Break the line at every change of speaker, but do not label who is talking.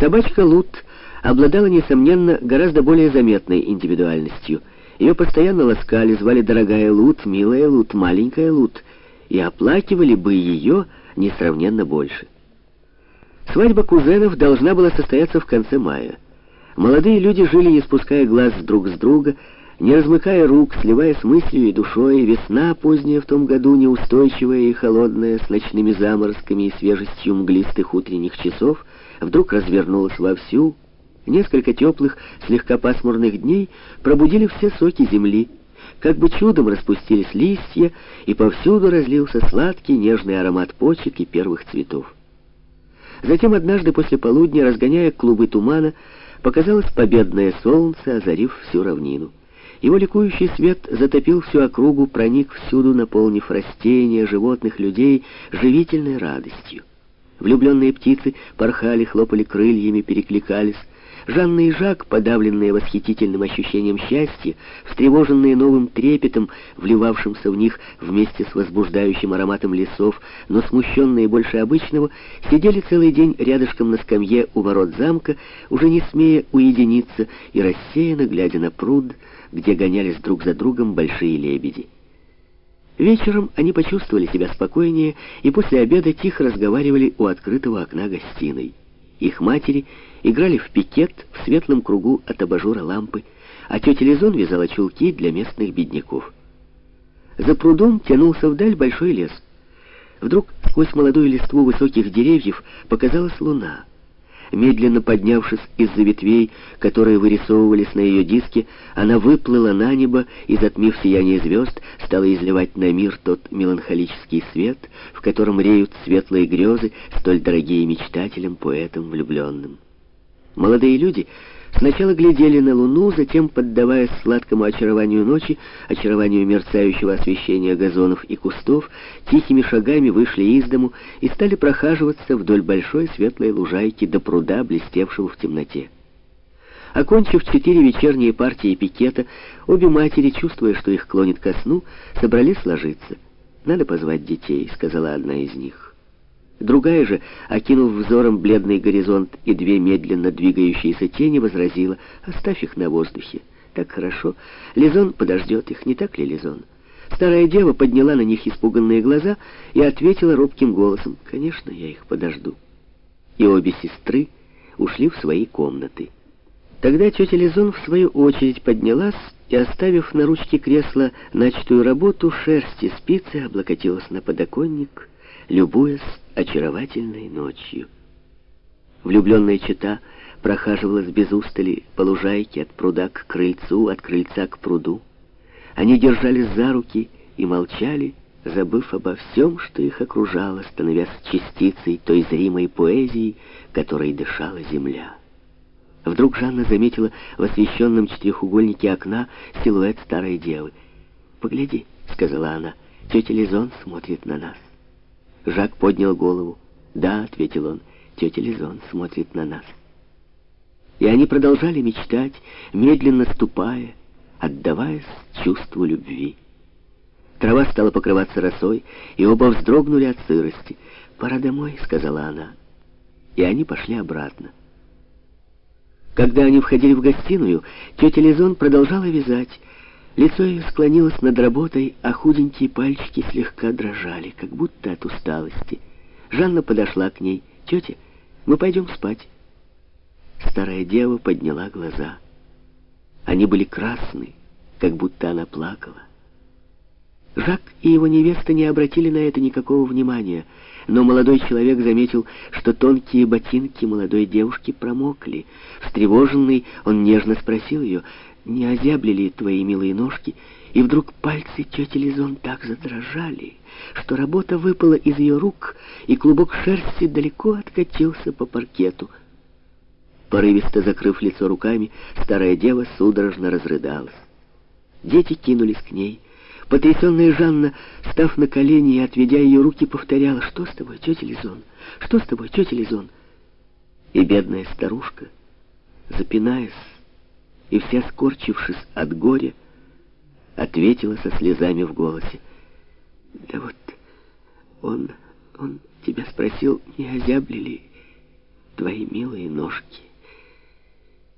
Собачка Лут обладала, несомненно, гораздо более заметной индивидуальностью. Ее постоянно ласкали, звали «дорогая Лут», «милая Лут», «маленькая Лут», и оплакивали бы ее несравненно больше. Свадьба кузенов должна была состояться в конце мая. Молодые люди жили, не спуская глаз друг с друга, не размыкая рук, сливаясь мыслью и душой, весна поздняя в том году, неустойчивая и холодная, с ночными заморозками и свежестью мглистых утренних часов, вдруг развернулась вовсю. Несколько теплых, слегка пасмурных дней пробудили все соки земли, как бы чудом распустились листья, и повсюду разлился сладкий нежный аромат почек и первых цветов. Затем однажды после полудня, разгоняя клубы тумана, показалось победное солнце, озарив всю равнину. Его ликующий свет затопил всю округу, проник всюду, наполнив растения, животных, людей живительной радостью. Влюбленные птицы порхали, хлопали крыльями, перекликались. Жанна и Жак, подавленные восхитительным ощущением счастья, встревоженные новым трепетом, вливавшимся в них вместе с возбуждающим ароматом лесов, но смущенные больше обычного, сидели целый день рядышком на скамье у ворот замка, уже не смея уединиться и рассеянно глядя на пруд, где гонялись друг за другом большие лебеди. Вечером они почувствовали себя спокойнее и после обеда тихо разговаривали у открытого окна гостиной. Их матери играли в пикет в светлом кругу от абажура лампы, а тетя Лизон вязала чулки для местных бедняков. За прудом тянулся вдаль большой лес. Вдруг сквозь молодую листву высоких деревьев показалась луна. Медленно поднявшись из-за ветвей, которые вырисовывались на ее диске, она выплыла на небо и, затмив сияние звезд, стала изливать на мир тот меланхолический свет, в котором реют светлые грезы, столь дорогие мечтателям, поэтам, влюбленным. Молодые люди Сначала глядели на луну, затем, поддаваясь сладкому очарованию ночи, очарованию мерцающего освещения газонов и кустов, тихими шагами вышли из дому и стали прохаживаться вдоль большой светлой лужайки до пруда, блестевшего в темноте. Окончив четыре вечерние партии пикета, обе матери, чувствуя, что их клонит ко сну, собрались ложиться. «Надо позвать детей», — сказала одна из них. Другая же, окинув взором бледный горизонт и две медленно двигающиеся тени, возразила, «Оставь их на воздухе. Так хорошо. Лизон подождет их, не так ли, Лизон?» Старая дева подняла на них испуганные глаза и ответила робким голосом, «Конечно, я их подожду». И обе сестры ушли в свои комнаты. Тогда тетя Лизон в свою очередь поднялась и, оставив на ручке кресла начатую работу, шерсти спицы облокотилась на подоконник, любуясь очаровательной ночью. Влюбленная чета прохаживалась без устали по лужайке от пруда к крыльцу, от крыльца к пруду. Они держались за руки и молчали, забыв обо всем, что их окружало, становясь частицей той зримой поэзии, которой дышала земля. Вдруг Жанна заметила в освещенном четырехугольнике окна силуэт старой девы. «Погляди», — сказала она, — «тетя Лизон смотрит на нас». Жак поднял голову. «Да», — ответил он, — «тетя Лизон смотрит на нас». И они продолжали мечтать, медленно ступая, отдаваясь чувству любви. Трава стала покрываться росой, и оба вздрогнули от сырости. «Пора домой», — сказала она. И они пошли обратно. Когда они входили в гостиную, тетя Лизон продолжала вязать, Лицо ее склонилось над работой, а худенькие пальчики слегка дрожали, как будто от усталости. Жанна подошла к ней. «Тетя, мы пойдем спать». Старая дева подняла глаза. Они были красны, как будто она плакала. Жак и его невеста не обратили на это никакого внимания, но молодой человек заметил, что тонкие ботинки молодой девушки промокли. Встревоженный, он нежно спросил ее, не озябли ли твои милые ножки, и вдруг пальцы тети Лизон так задрожали, что работа выпала из ее рук, и клубок шерсти далеко откатился по паркету. Порывисто закрыв лицо руками, старая дева судорожно разрыдалась. Дети кинулись к ней. Потрясенная Жанна, став на колени и отведя ее руки, повторяла, «Что с тобой, тетя Лизон? Что с тобой, тетя Лизон?» И бедная старушка, запинаясь, и вся скорчившись от горя, ответила со слезами в голосе. «Да вот он, он тебя спросил, не озябли ли? твои милые ножки.